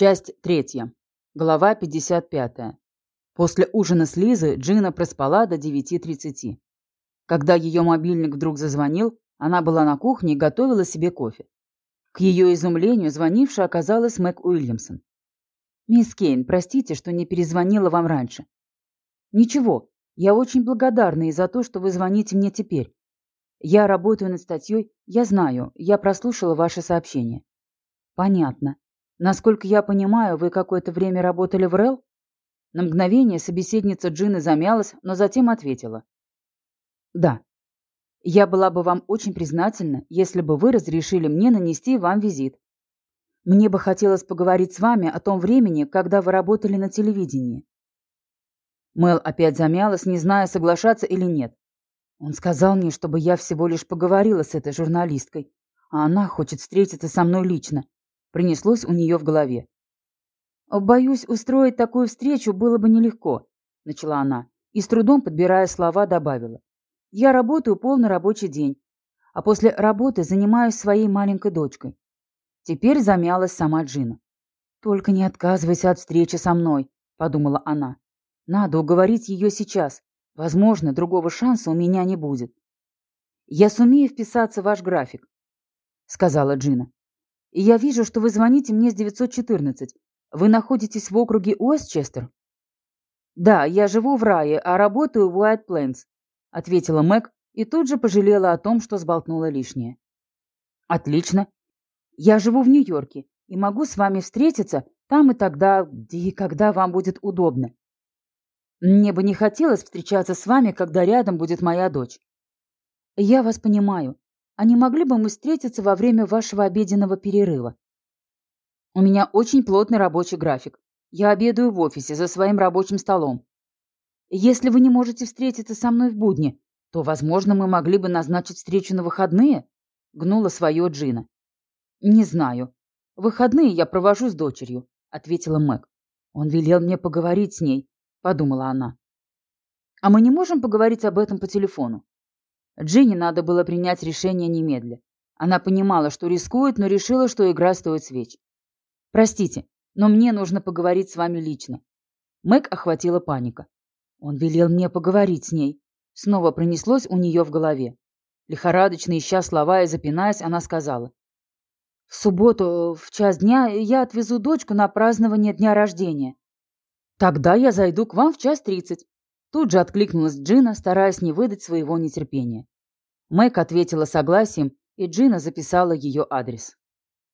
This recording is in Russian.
Часть третья. Глава 55. После ужина с Лизой Джина проспала до 9.30. Когда ее мобильник вдруг зазвонил, она была на кухне и готовила себе кофе. К ее изумлению звонившая оказалась Мэг Уильямсон. «Мисс Кейн, простите, что не перезвонила вам раньше». «Ничего, я очень благодарна и за то, что вы звоните мне теперь. Я работаю над статьей, я знаю, я прослушала ваше сообщение». «Понятно. Насколько я понимаю, вы какое-то время работали в РЭЛ?» На мгновение собеседница Джины замялась, но затем ответила. «Да. Я была бы вам очень признательна, если бы вы разрешили мне нанести вам визит. Мне бы хотелось поговорить с вами о том времени, когда вы работали на телевидении». Мэл опять замялась, не зная, соглашаться или нет. Он сказал мне, чтобы я всего лишь поговорила с этой журналисткой, а она хочет встретиться со мной лично. Принеслось у нее в голове. «Боюсь, устроить такую встречу было бы нелегко», — начала она, и с трудом, подбирая слова, добавила. «Я работаю полный рабочий день, а после работы занимаюсь своей маленькой дочкой». Теперь замялась сама Джина. «Только не отказывайся от встречи со мной», — подумала она. «Надо уговорить ее сейчас. Возможно, другого шанса у меня не будет». «Я сумею вписаться в ваш график», — сказала Джина. Я вижу, что вы звоните мне с 914. Вы находитесь в округе Уэстчестер?» «Да, я живу в Рае, а работаю в Уайт-Плейнс», — ответила Мэг и тут же пожалела о том, что сболтнула лишнее. «Отлично. Я живу в Нью-Йорке и могу с вами встретиться там и тогда, где и когда вам будет удобно. Мне бы не хотелось встречаться с вами, когда рядом будет моя дочь». «Я вас понимаю. А не могли бы мы встретиться во время вашего обеденного перерыва? У меня очень плотный рабочий график. Я обедаю в офисе за своим рабочим столом. Если вы не можете встретиться со мной в будни, то, возможно, мы могли бы назначить встречу на выходные?» Гнула свое Джина. «Не знаю. Выходные я провожу с дочерью», — ответила Мэг. «Он велел мне поговорить с ней», — подумала она. «А мы не можем поговорить об этом по телефону?» Джинни надо было принять решение немедля. Она понимала, что рискует, но решила, что игра стоит свеч. «Простите, но мне нужно поговорить с вами лично». Мэг охватила паника. Он велел мне поговорить с ней. Снова пронеслось у нее в голове. Лихорадочно ища слова и запинаясь, она сказала. «В субботу в час дня я отвезу дочку на празднование дня рождения. Тогда я зайду к вам в час тридцать. Тут же откликнулась Джина, стараясь не выдать своего нетерпения. Мэг ответила согласием, и Джина записала ее адрес.